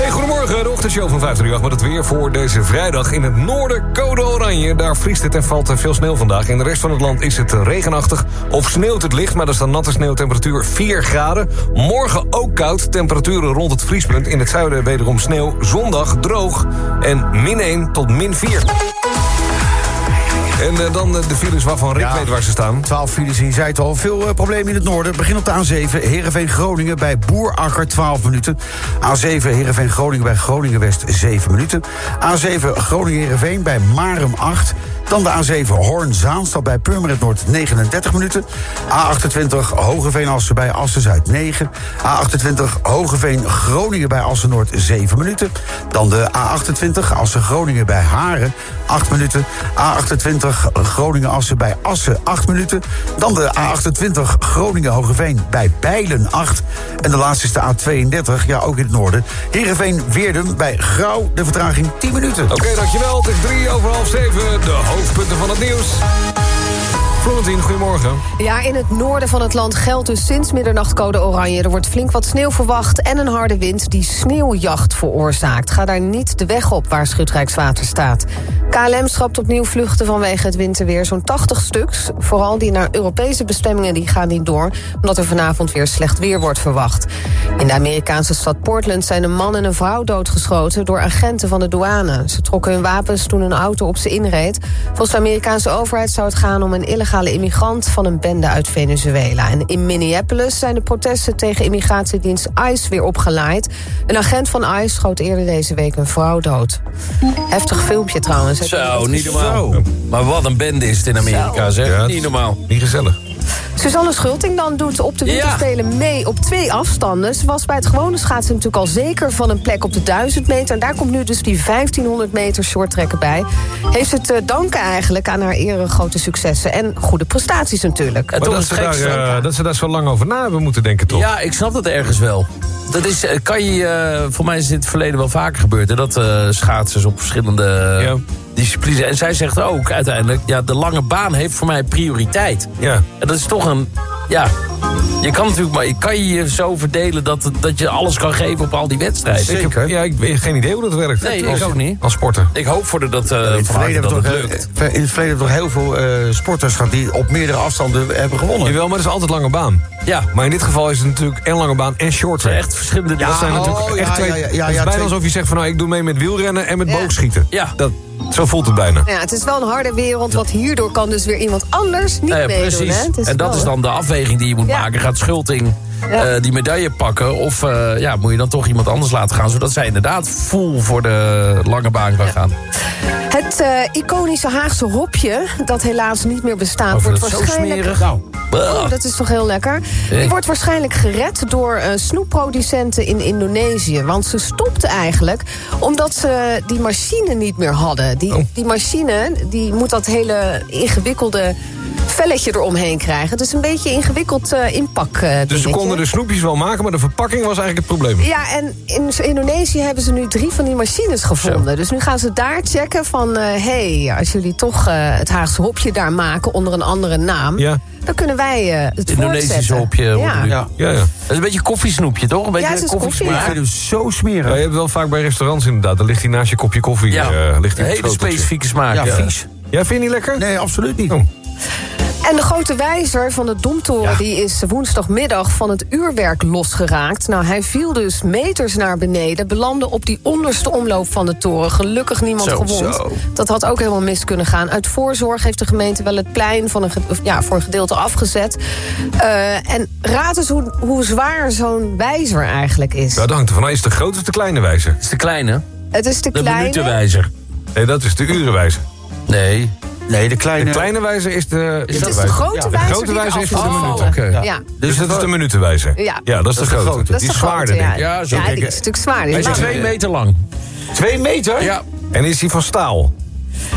Hey, goedemorgen, de ochtendshow van 538 met het weer voor deze vrijdag. In het noorden code oranje, daar vriest het en valt er veel sneeuw vandaag. In de rest van het land is het regenachtig of sneeuwt het licht... maar dat is dan natte sneeuw, temperatuur 4 graden. Morgen ook koud, temperaturen rond het vriespunt. In het zuiden wederom sneeuw, zondag droog en min 1 tot min 4. En uh, dan uh, de files waarvan Rick ja, weet waar ze staan. 12 files, je zei het al. Veel uh, problemen in het noorden. Begin op de A7, Heerenveen-Groningen bij Boerakker 12 minuten. A7, Heerenveen-Groningen bij Groningen-West 7 minuten. A7, Groningen-Heerenveen bij Marem 8. Dan de A7 Hoorn-Zaanstad bij Purmerend Noord 39 minuten. A28 Hogeveen-Assen bij Assen-Zuid 9. A28 Hogeveen-Groningen bij Assen-Noord 7 minuten. Dan de A28 Assen-Groningen bij Haren 8 minuten. A28 Groningen-Assen bij Assen 8 minuten. Dan de A28 Groningen-Hogeveen bij Bijlen 8. En de laatste is de A32, ja ook in het noorden. Heerenveen-Weerdum bij Grauw, de vertraging 10 minuten. Oké, dankjewel. Het is 3 over half 7. De hoofdpunten van het nieuws. Florentien, goedemorgen. Ja, in het noorden van het land geldt dus sinds middernacht code oranje. Er wordt flink wat sneeuw verwacht en een harde wind die sneeuwjacht veroorzaakt. Ga daar niet de weg op, waarschuwt Rijkswaterstaat. KLM schrapt opnieuw vluchten vanwege het winterweer. Zo'n 80 stuks, vooral die naar Europese bestemmingen, die gaan niet door... omdat er vanavond weer slecht weer wordt verwacht. In de Amerikaanse stad Portland zijn een man en een vrouw doodgeschoten... door agenten van de douane. Ze trokken hun wapens toen een auto op ze inreed. Volgens de Amerikaanse overheid zou het gaan om een illegale immigrant... van een bende uit Venezuela. En in Minneapolis zijn de protesten tegen immigratiedienst ICE weer opgeleid. Een agent van ICE schoot eerder deze week een vrouw dood. Heftig filmpje trouwens. Zo, niet normaal. Maar wat een bende is het in Amerika, zeg. Ja, niet normaal. Niet gezellig. Suzanne Schulting dan doet op de winterspelen mee op twee afstanden. Ze was bij het gewone schaatsen natuurlijk al zeker van een plek op de 1000 meter. En daar komt nu dus die 1500 meter shorttrekken bij. Heeft het te danken eigenlijk aan haar eerdere grote successen. En goede prestaties natuurlijk. Maar dat, ze daar, uh, dat ze daar zo lang over na hebben moeten denken, toch? Ja, ik snap dat ergens wel. Dat is, kan je, uh, voor mij is het in het verleden wel vaker gebeurd. Hè, dat uh, schaatsers op verschillende... Ja discipline. En zij zegt ook uiteindelijk... ja, de lange baan heeft voor mij prioriteit. Ja. En dat is toch een... Ja, je kan natuurlijk maar... Kan je je zo verdelen dat, dat je alles kan geven op al die wedstrijden? Zeker. ja, ik heb geen idee hoe dat werkt. Nee, als, ik ook niet. Als sporter. Ik hoop voor de, dat, uh, in, het verleden dat het het lukt. lukt. in het verleden hebben we toch heel veel uh, sporters gehad... die op meerdere afstanden hebben gewonnen. Jawel, maar dat is altijd lange baan. Ja. Maar in dit geval is het natuurlijk en lange baan en short track. Echt verschillende ja, dat zijn natuurlijk oh, echt ja, twee... ja, ja, ja, het is ja, bijna twee- alsof je zegt van... nou, ik doe mee met wielrennen en met Ja. boogschieten. Ja. Dat, zo voelt het bijna. Ja, het is wel een harde wereld, want hierdoor kan dus weer iemand anders niet Nou ja, meedoen. precies. Hè? En dat wel- is dan de afweging die je moet maken. Gaat Schulting Ja. eh, die medaille pakken? Of eh, ja, moet je dan toch iemand anders laten gaan... zodat zij inderdaad full voor de lange baan kan gaan? Het eh, iconische Haagse hopje, dat helaas niet meer bestaat... Of wordt waarschijnlijk... Nou, Oh, dat is toch heel lekker. Die wordt waarschijnlijk gered door snoepproducenten in Indonesië. Want ze stopten eigenlijk omdat ze die machine niet meer hadden. Die, Oh. die machine die moet dat hele ingewikkelde velletje eromheen krijgen. Dus een beetje ingewikkeld eh, inpak. eh, Dus ze konden de snoepjes wel maken, maar de verpakking was eigenlijk het probleem. Ja, en in Indonesië hebben ze nu drie van die machines gevonden. Dus nu gaan ze daar checken van... hé, hey, als jullie toch eh, het Haagse hopje daar maken onder een andere naam... Ja. dan kunnen wij eh, het Indonesische voortzetten. hopje. Ja. Ja. Ja, ja. Dat is een beetje koffiesnoepje, toch? Een beetje Ja, het is koffie. Ik vind hem zo smerig. Ja, je hebt wel vaak bij restaurants inderdaad. Dan ligt hij naast je kopje koffie. Ja, eh, ligt een hele specifieke smaak. Ja, ja. vies. Ja, vind je niet lekker? Nee, absoluut niet. Oh. En de grote wijzer van de Domtoren die is woensdagmiddag van het uurwerk losgeraakt. Nou, hij viel dus meters naar beneden, belandde op die onderste omloop van de toren. Gelukkig niemand Zo, gewond. zo. Dat had ook helemaal mis kunnen gaan. Uit voorzorg heeft de gemeente wel het plein van een, ja, voor een gedeelte afgezet. Eh, en raad eens hoe, hoe zwaar zo'n wijzer eigenlijk is. Ja, dat hangt ervan af. Is het de grote of de kleine wijzer? is de kleine. Het is de De kleine. minutenwijzer. Nee, dat is de urenwijzer. Nee. Nee, de kleine... De kleine wijzer is de... Het is de wijzer. grote Ja, wijzer De grote wijzer is voor de is minuten. gevallen. Ja. Ja. Dus dat is de minutenwijzer. Ja. Ja, dat is de grote. Die is is de zwaarder, denk ik. ja. Zo Ja, denk die is natuurlijk zwaar. Die Hij is is twee meter lang. Twee meter? Ja. En is die van staal?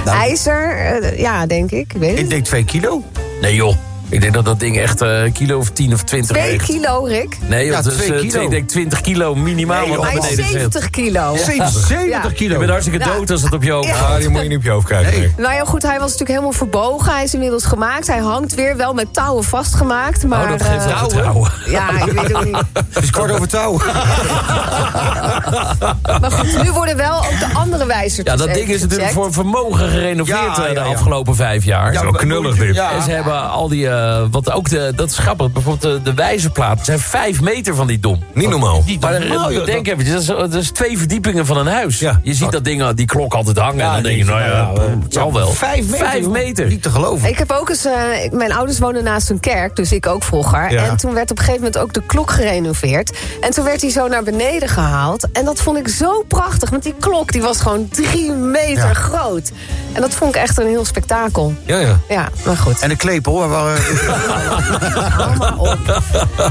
IJzer, eh, ja, denk ik. Ik weet Ik denk twee kilo. Nee joh. Ik denk dat dat ding echt eh, een kilo of 10 of 20 Twee weegt. kilo, Rick. Nee, Ja, dat is, twee eh, twee- ik denk 20 kilo minimaal Nee, wat beneden scheelt. 70 kilo. 70 Ja. Je kilo. bent hartstikke Ja. dood als het op je hoofd Ja. gaat. Ah, die moet je niet op je hoofd krijgen. nee. Nou ja, goed, hij was natuurlijk helemaal verbogen. Hij is inmiddels gemaakt. Hij hangt weer wel met touwen vastgemaakt. Maar, Oh, dat geeft wel eh, vertrouwen. Ja, ik weet het niet. Het is kwart over touw. Maar goed, nu worden wel ook de andere wijzertjes Ja, dat ding even is natuurlijk gecheckt. voor vermogen gerenoveerd Ja, eh, de ja, ja. afgelopen vijf jaar. Ja, knullig dit. Ja. En ze hebben al die, eh, wat ook de, dat is grappig, bijvoorbeeld de, de wijzerplaten zijn vijf meter van die dom. Niet normaal. Maar normaal, eh, denk even, dat is, dat is twee verdiepingen van een huis. Ja. Je ziet dat ding, die klok altijd hangen en dan denk je, nou ja, het zal wel. Vijf meter. Vijf joh. meter. Niet te geloven. Ik heb ook eens, eh, mijn ouders woonden naast een kerk, dus ik ook vroeger. Ja. En toen werd op een gegeven moment ook de klok gerenoveerd. En toen werd hij zo naar beneden gehaald. En dat vond ik zo prachtig, want die klok die was gewoon drie meter Ja. groot. En dat vond ik echt een heel spektakel. Ja, ja. Ja, maar goed. En de klepel, waar op.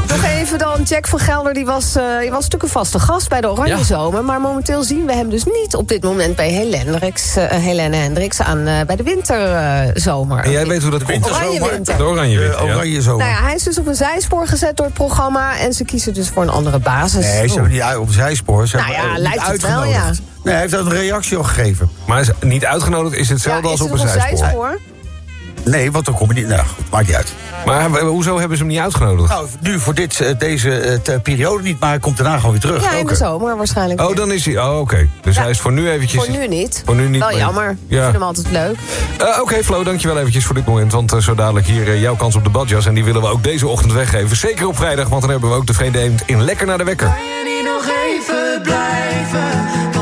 Nog even dan, Jack van Gelder, die was, eh, die was natuurlijk een vaste gast bij de Oranje Ja. Zomer. Maar momenteel zien we hem dus niet op dit moment bij Helene Hendricks, eh, Helene Hendricks aan, eh, bij de Winterzomer. En jij weet hoe dat komt. Oranje Winter. De oranje De winter, oranje zo. Nou ja, hij is dus op een zijspoor gezet door het programma... en ze kiezen dus voor een andere basis. Nee, ze hebben niet op een zijspoor. Ze Nou ja, lijkt het wel. Nee, hij heeft daar een reactie al gegeven. Maar is niet uitgenodigd is hetzelfde Ja, als is op het een op een zijspoor. zijspoor? Nee, want dan kom je niet... Nou, goed, maakt niet uit. Maar hoezo hebben ze hem niet uitgenodigd? Nou, nu voor dit, eh, deze eh, periode niet, maar hij komt daarna gewoon weer terug. Ja, in de zomer waarschijnlijk. Oh, dan is hij... Oh, oké. Dus hij is voor nu eventjes... Voor nu niet. Voor nu niet Wel jammer. Ik Ja. vind hem altijd leuk. Eh, Oké, Flo, dankjewel eventjes voor dit moment. Want zo dadelijk hier jouw kans op de badjas. En die willen we ook deze ochtend weggeven. Zeker op vrijdag, want dan hebben we ook de vreemde eend in Lekker naar de Wekker. Kan je niet nog even blijven?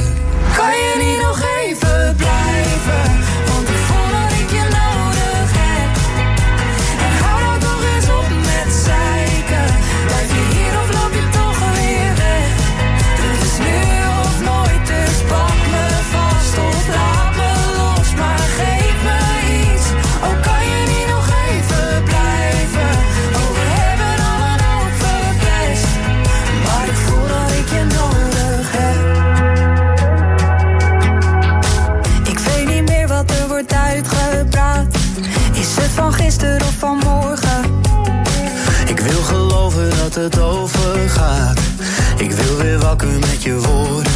dat het overgaat Ik wil weer wakker met je woorden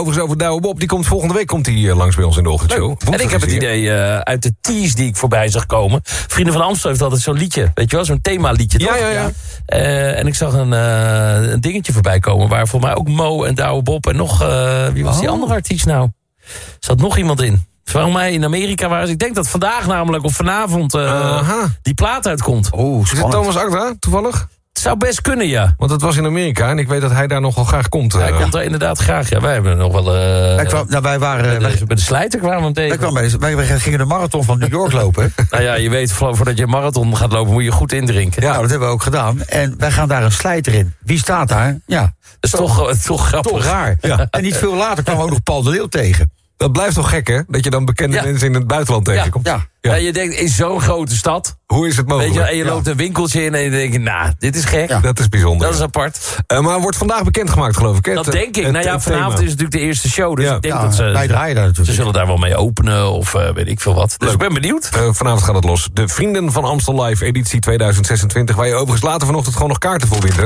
overigens over Douwe Bob. Die komt volgende week komt die, eh, langs bij ons in de ochtendshow. En ik heb het idee eh, uit de tease die ik voorbij zag komen. Vrienden van Amstel heeft altijd zo'n liedje. Weet je wel, zo'n themaliedje. Ja, toch? ja, ja. Eh, en ik zag een, eh, een dingetje voorbij komen... waar voor mij ook Mo en Douwe Bob en nog... eh, wie was die Oh. andere artiest nou? Er zat nog iemand in. Volgens mij in Amerika ze... Ik denk dat vandaag namelijk of vanavond eh, die plaat uitkomt. Oeh, Is het Thomas Akda, toevallig? Het zou best kunnen, ja. Want het was in Amerika en ik weet dat hij daar nogal graag komt. Hij eh. komt er inderdaad graag. Ja, wij hebben nog wel... eh, Wij, kwam, nou, wij, waren, bij, wij, de, bij de slijter kwamen we hem tegen. wij, kwamen bij- wij, wij gingen de marathon van New York lopen. Nou ja, je weet, vo- voordat je een marathon gaat lopen... moet je goed indrinken. Ja, dat hebben we ook gedaan. En wij gaan daar een slijter in. Wie staat daar? Ja, Dat is toch, eh, toch grappig. toch raar. Ja. En niet veel later kwamen we ook nog Paul de Leeuw tegen. Dat blijft toch gek, hè? Dat je dan bekende Ja. mensen in het buitenland Ja, tegenkomt. Ja. Je denkt, in zo'n grote stad... Hoe is het mogelijk? Weet je, en je Ja. loopt een winkeltje in en je denkt... nou, dit is gek. Ja. Dat is bijzonder. Dat is apart. Eh, maar wordt vandaag bekendgemaakt, geloof ik. hè? Dat Het- denk ik. het- nou ja, het vanavond thema. is natuurlijk de eerste show. Dus Ja. ik denk Ja, dat ze... wij draaien daar Ze natuurlijk. zullen daar wel mee openen of eh, weet ik veel wat. Dus Leuk. ik ben benieuwd. Eh, vanavond gaat het los. De Vrienden van Amstel Live, editie 2026... waar je overigens later vanochtend gewoon nog kaarten voor wint?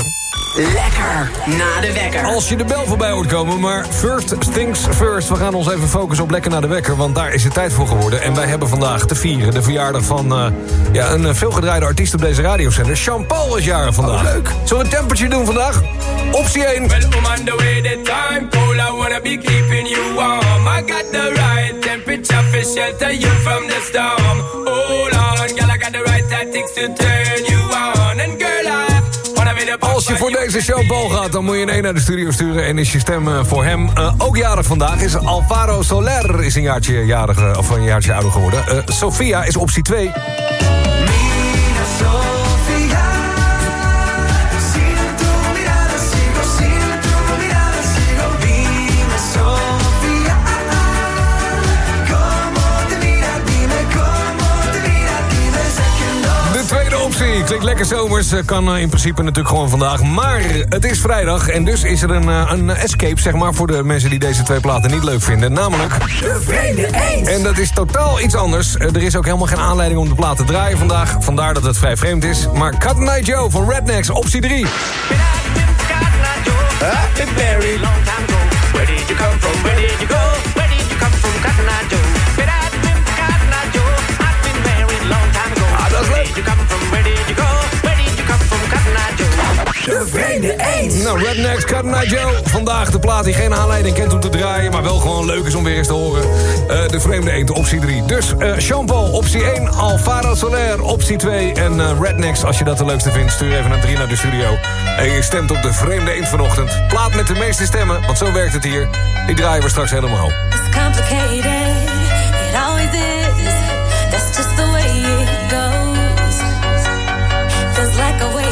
Lekker na de wekker. Als je de bel voorbij hoort komen, maar first things first. We gaan ons even focussen op Lekker naar de Wekker... want daar is het tijd voor geworden. En wij hebben vandaag te vieren de verjaardag van eh, ja, een eh, veelgedraaide artiest op deze radiozender. Jean-Paul is jarig vandaag. leuk. Zullen we een tempertje doen vandaag? Optie 1. Well, I'm on the way, the time cold. I wanna be keeping you warm. I got the right temperature for shelter you from the storm. Hold on, girl, I got the right tactics to turn Voor deze Jean-Paul gaat, dan moet je een 1 naar de studio sturen... en is je stem eh, voor hem eh, ook jarig vandaag. Is Alvaro Soler is een jaartje, jarig, eh, of een jaartje ouder geworden. Eh, Sofia is optie 2. Optie. Klinkt lekker zomers. eh, Kan eh, in principe natuurlijk gewoon vandaag. Maar het is vrijdag. En dus is er een, eh, een escape, zeg maar, voor de mensen die deze twee platen niet leuk vinden. Namelijk... De vreemde eend. En dat is totaal iets anders. Er is ook helemaal geen aanleiding om de plaat te draaien vandaag. Vandaar dat het vrij vreemd is. Maar Cut Night Joe van Rednecks, optie 3. Been married long time ago. Where did you come from? Where did you go? De vreemde eend. Nou, Rednecks, Night Joe. Vandaag de plaat die geen aanleiding kent om te draaien... maar wel gewoon leuk is om weer eens te horen. Eh, de Vreemde Eend, optie 3. Dus eh Jean-Paul, optie 1. Alvaro Soler, optie 2. En eh, Rednecks, als je dat de leukste vindt... stuur even een 3 naar de studio. En je stemt op de Vreemde Eend vanochtend. Plaat met de meeste stemmen, want zo werkt het hier. Die draaien we straks helemaal. It's complicated, it always is. That's just the way it goes. Feels like I waited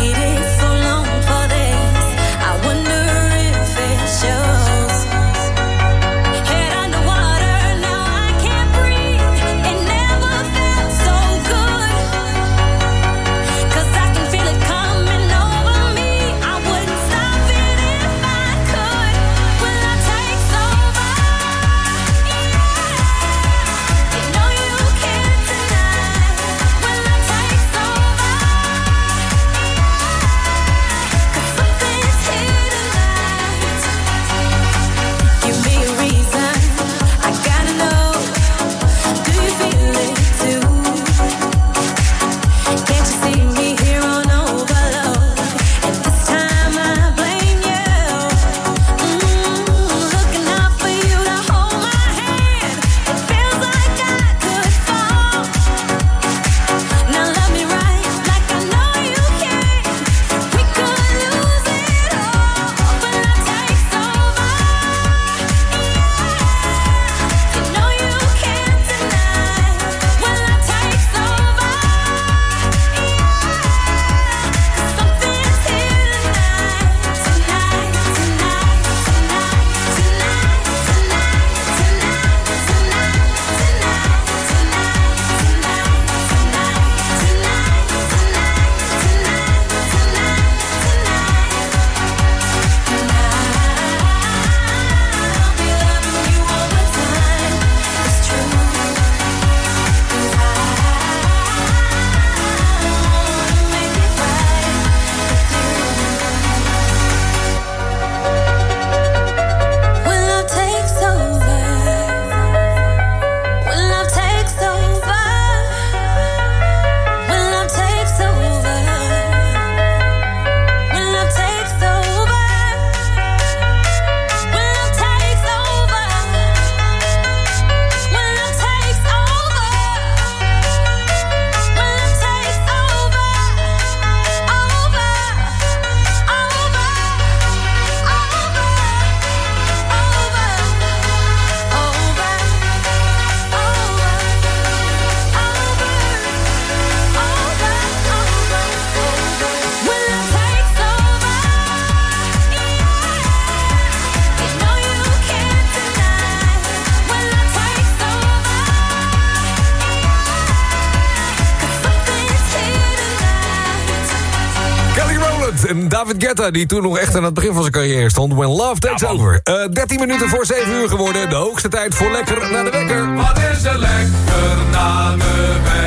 Guetta, die toen nog echt aan het begin van zijn carrière stond. When Love Takes Over. Eh 13 minuten voor 7 uur geworden. De hoogste tijd voor lekker naar de wekker. Wat is er lekker na de wekker?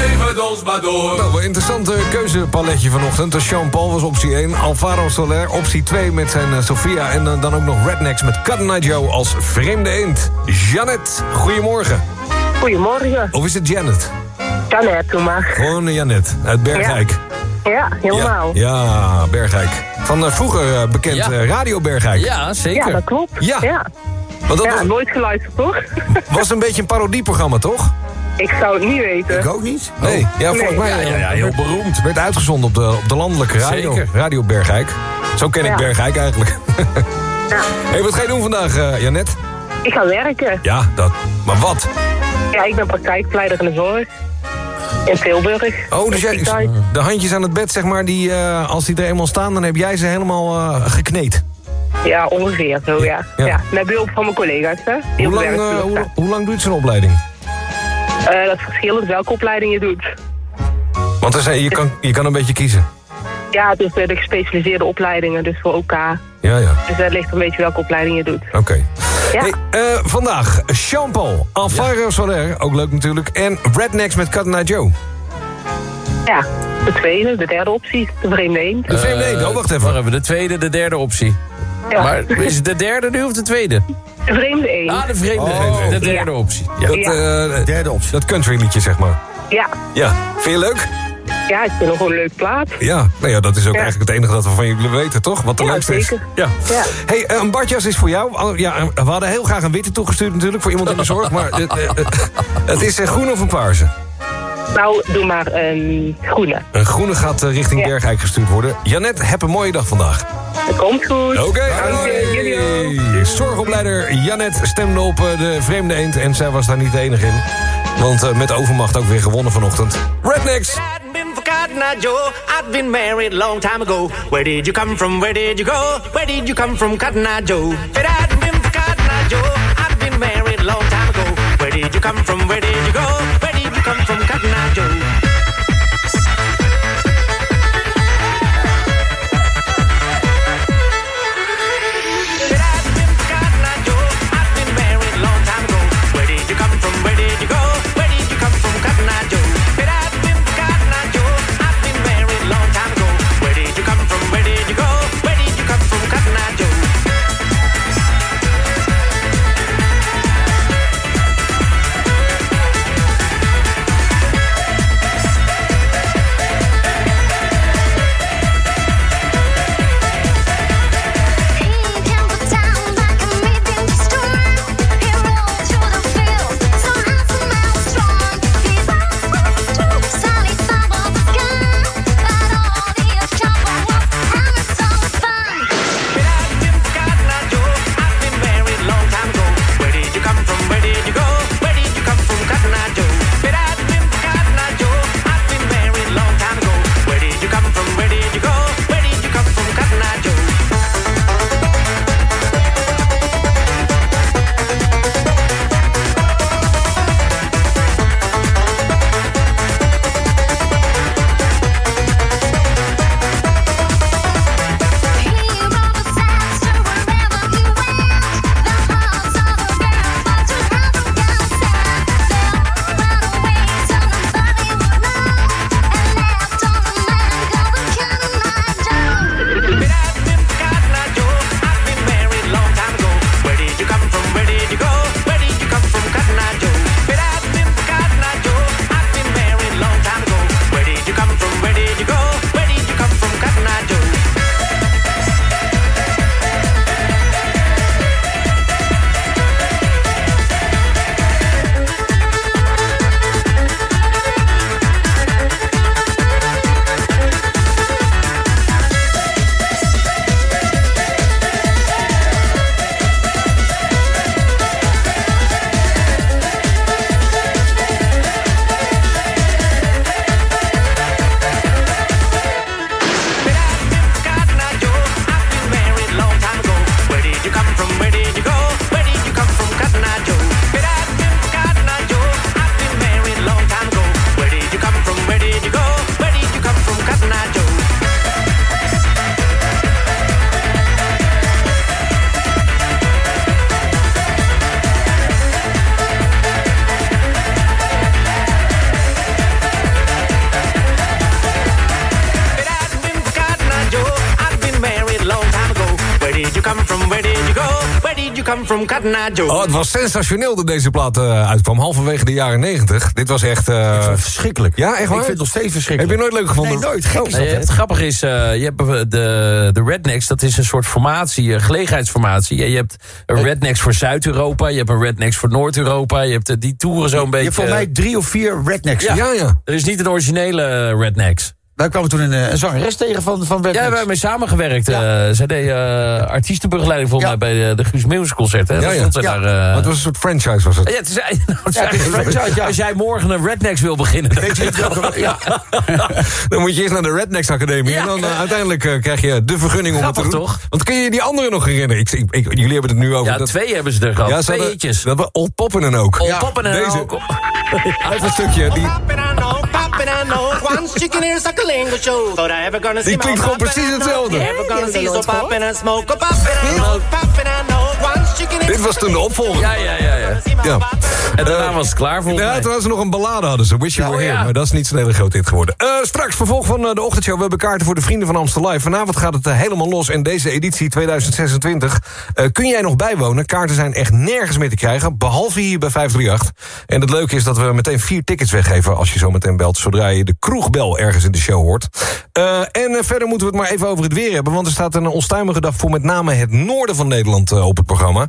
Geef het ons maar door. Nou, een interessante keuzepaletje vanochtend. Dus Jean-Paul was optie 1. Alvaro Soler optie 2 met zijn eh, Sofia. En eh, dan ook nog Rednecks met Cotton Eye Joe als vreemde eend. Janet, goedemorgen. Goedemorgen. Of is het Janet? Janet, doe maar. Gewoon Janet uit Bergijk. Ja, helemaal. Ja, ja, Bergijk. Van eh, vroeger bekend Ja. Radio Bergijk. Ja, zeker. Ja, dat klopt. Ja. ja. Want dat ja, was- nooit geluisterd, toch? was een beetje een parodieprogramma, toch? Ik zou het niet weten. Ik ook niet. Nee, ja, volgens Nee. mij Ja, eh, ja, ja, heel beroemd. Werd uitgezonden op de, op de landelijke radio. Zeker. Radio Bergijk. Zo ken ik Ja. Bergijk eigenlijk. hey, wat ga je doen vandaag, eh, Janet? Ik ga werken. Ja, dat. Maar wat? Ja, ik ben praktijkleider in de zorg. In Tilburg. Oh, dus jij, de handjes aan het bed, zeg maar, die, eh, als die er eenmaal staan... dan heb jij ze helemaal eh, gekneed. Ja, ongeveer zo, ja. Ja. ja. Met behulp van mijn collega's, hè. Hoe lang, hoe, hoe lang duurt zo'n opleiding? Eh, dat verschilt welke opleiding je doet. Want er zijn, je, kan, je kan een beetje kiezen. Ja, dus eh, de gespecialiseerde opleidingen, dus voor OK. Ja, ja. Dus dat ligt een beetje welke opleiding je doet. Oké. Ja. Hey, eh, vandaag Jean-Paul, Alvaro Soler, ook leuk natuurlijk... en Rednecks met Eye Joe. Ja, de tweede, de derde optie, de vreemde eend. De vreemde eend, oh, wacht even. Wacht even, de tweede, de derde optie. Ja. Maar is het de derde nu of de tweede? De vreemde eend. Ah, de vreemde. Oh. de derde optie. Ja. Dat, Ja. eh, Derde optie. dat country liedje, zeg maar. Ja. Ja, vind je leuk? Ja, ik vind het gewoon een leuk plaat. Ja, nou ja, dat is ook Ja. eigenlijk het enige dat we van je willen weten, toch? Wat de Ja, leukste is. Ja. Ja. hey, eh, een badjas is voor jou. Ja, eh, we hadden heel graag een witte toegestuurd natuurlijk, voor iemand in de zorg. Maar het, eh, eh, het is een groen of een paarse? Nou, doe maar een groene. Een groene gaat eh, richting Ja. Bergijk gestuurd worden. Janet, heb een mooie dag vandaag. Dat komt goed. Oké, ook. hey. Zorgopleider Janet stemde op eh, de vreemde eend en zij was daar niet de enige in. Want eh, met overmacht ook weer gewonnen vanochtend. Rednecks! Cotton Joe. I've been married long time ago. Where did you come from? Where did you go? Where did you come from, Cotton Eye Joe? If it hadn't been for Cotton Eye Joe, I've been married long time ago. Where did you come from? Where did you go? Cotton Oh, het was sensationeel dat deze plaat eh, uitkwam. Halverwege de jaren 90. Dit was echt... eh, verschrikkelijk. Ja, echt waar? Ik vind het nog steeds verschrikkelijk. Heb je nooit leuk gevonden? Nee, nooit. Gek Nee, hè? het grappige is, eh, je hebt de, de Rednecks, dat is een soort formatie, een gelegenheidsformatie. En je hebt een Rednecks voor Zuid-Europa, je hebt een Rednecks voor Noord-Europa, je hebt die toeren zo'n Je beetje... hebt voor mij drie of vier rednecks. ja, Ja, ja. Er is niet een originele Rednecks. Wij kwamen toen een, eh, een zangeres tegen van, van Ja, rednecks. we hebben mee samengewerkt. eh zij deed eh, artiestenbegeleiding volgens Ja. mij bij de, de Guus Meeuwis concerten. hè. Ja, Dan ja. Ja. daar, eh, het was een soort franchise, was het. Ja, het is, nou, het is Ja, het is een franchise, ja. Als jij morgen een Rednecks wil beginnen... Ja. Dan moet je eerst naar de Rednecks Academie. En dan uiteindelijk krijg je de vergunning om Grappig, het te doen. toch? Want kun je je die andere nog herinneren? Ik, ik, ik- jullie hebben het nu over... Ja, dat, twee hebben ze er gehad. ze twee hadden-. Dat was Old Poppenen ook. Old Poppenen Deze. ook. Even een stukje. Die, Poppin' I know, chicken ears like a show. Thought I ever gonna see Die my klinkt gewoon precies hetzelfde. Ever gonna Die see so and smoke. Poppin' I know, poppin' I know. Dit was toen de opvolger. Ja, ja, ja. ja. Ja. En daarna was het klaar volgens Ja, toen hadden ze nog een ballade hadden ze. Wish You Ja, Were Here. Maar dat is niet zo'n hele grote hit geworden. Eh, straks vervolg van eh, de ochtendshow. We hebben kaarten voor de Vrienden van Amstel Live. Vanavond gaat het eh, helemaal los. En deze editie 2026 eh, kun jij nog bijwonen. Kaarten zijn echt nergens meer te krijgen. Behalve hier bij 538. En het leuke is dat we meteen vier tickets weggeven... als je zo meteen belt, zodra je de kroegbel ergens in de show hoort. Eh, en eh, verder moeten we het maar even over het weer hebben. Want er staat een onstuimige dag voor met name het noorden van Nederland eh, op het programma.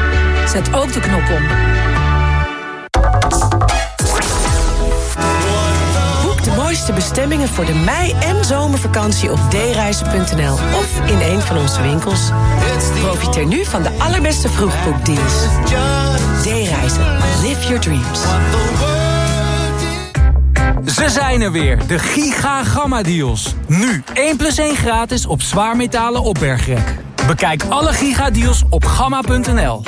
Zet ook de knop om. Boek de mooiste bestemmingen voor de mei- en zomervakantie op dereizen.nl of in een van onze winkels. Profiteer nu van de allerbeste vroegboekdeals. D-reizen. Live your dreams. Ze zijn er weer, de Giga Gamma Deals. Nu 1 plus 1 gratis op zwaarmetalen opbergrek. Bekijk alle Giga Deals op gamma.nl.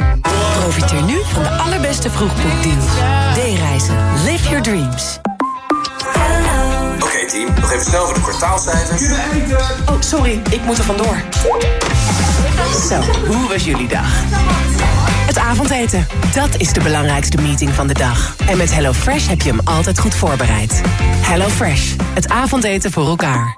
Profiteer nu van de allerbeste vroegboekdeals. D-reizen. Live your dreams. Oké team, nog even snel voor de kwartaalcijfers. Oh, sorry, ik moet er vandoor. Zo, hoe was jullie dag? Het avondeten. Dat is de belangrijkste meeting van de dag. En met HelloFresh heb je hem altijd goed voorbereid. HelloFresh. Het avondeten voor elkaar.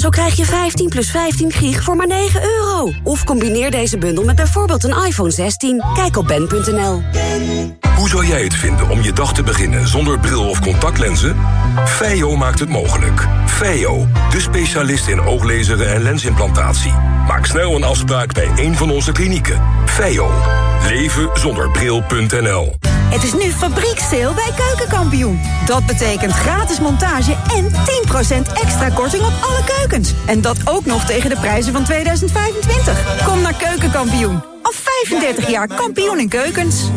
Zo krijg je 15 plus 15 gig voor maar 9 euro. Of combineer deze bundel met bijvoorbeeld een iPhone 16. Kijk op ben.nl. Hoe zou jij het vinden om je dag te beginnen zonder bril of contactlenzen? Feio maakt het mogelijk. Feio, de specialist in ooglezeren en lensimplantatie. Maak snel een afspraak bij een van onze klinieken. Feio, leven zonder bril.nl. Het is nu fabrieksteel bij Keukenkampioen. Dat betekent gratis montage en 10% extra korting op alle keukens. En dat ook nog tegen de prijzen van 2025. Kom naar Keukenkampioen. Al 35 jaar kampioen in keukens.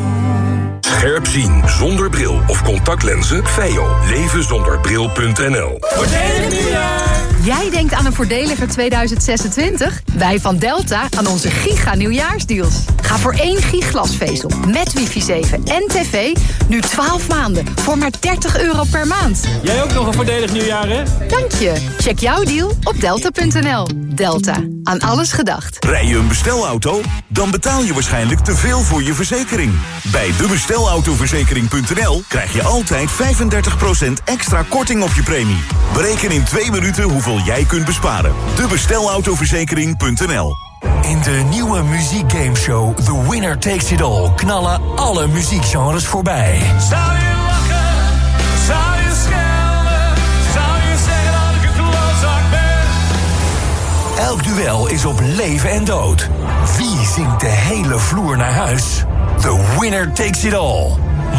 Scherp zien zonder bril of contactlenzen. Feio, leven zonder bril.nl. Jij denkt aan een voordeliger 2026? Wij van Delta aan onze giga nieuwjaarsdeals. Ga voor één gig glasvezel met wifi 7 en tv nu 12 maanden voor maar 30 euro per maand. Jij ook nog een voordelig nieuwjaar, hè? Dank je. Check jouw deal op delta.nl. Delta. Aan alles gedacht. Rij je een bestelauto? Dan betaal je waarschijnlijk te veel voor je verzekering. Bij debestelautoverzekering.nl krijg je altijd 35% extra korting op je premie. Bereken in twee minuten hoeveel jij kunt besparen. Debestelautoverzekering.nl In de nieuwe muziekgameshow The Winner Takes It All knallen alle muziekgenres voorbij. Zou je lachen? Zou je schelden? Zou je zeggen dat ik een klootzak ben? Elk duel is op leven en dood. Wie zingt de hele vloer naar huis? The Winner Takes It All.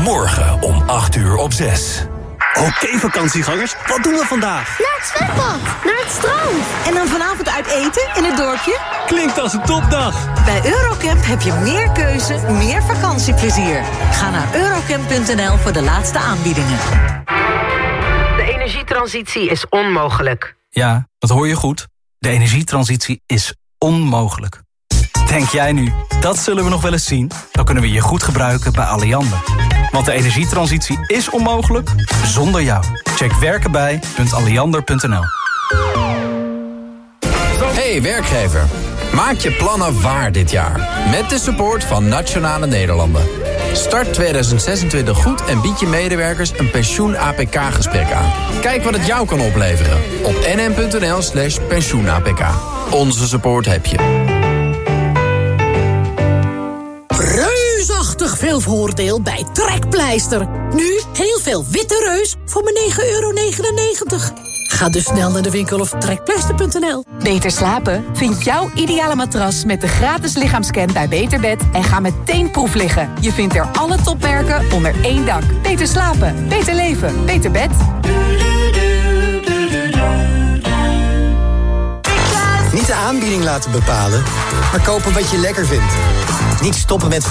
Morgen om 8 uur op 6. Oké vakantiegangers, wat doen we vandaag? Naar het zwembad, naar het strand. En dan vanavond uit eten in het dorpje? Klinkt als een topdag. Bij Eurocamp heb je meer keuze, meer vakantieplezier. Ga naar eurocamp.nl voor de laatste aanbiedingen. De energietransitie is onmogelijk. Ja, dat hoor je goed. De energietransitie is onmogelijk. Denk jij nu, dat zullen we nog wel eens zien? Dan kunnen we je goed gebruiken bij Alliander. Want de energietransitie is onmogelijk zonder jou. Check werkenbij.alliander.nl Hey werkgever, maak je plannen waar dit jaar. Met de support van Nationale Nederlanden. Start 2026 goed en bied je medewerkers een pensioen-APK-gesprek aan. Kijk wat het jou kan opleveren op nm.nl slash pensioen-APK. Onze support heb je. Veel voordeel bij Trekpleister. Nu heel veel witte reus voor maar 9,99 euro. Ga dus snel naar de winkel of trekpleister.nl. Beter slapen? Vind jouw ideale matras met de gratis lichaamscan bij Beterbed... en ga meteen proef liggen. Je vindt er alle topmerken onder één dak. Beter slapen, beter leven, beter bed. Niet de aanbieding laten bepalen, maar kopen wat je lekker vindt. Niet stoppen met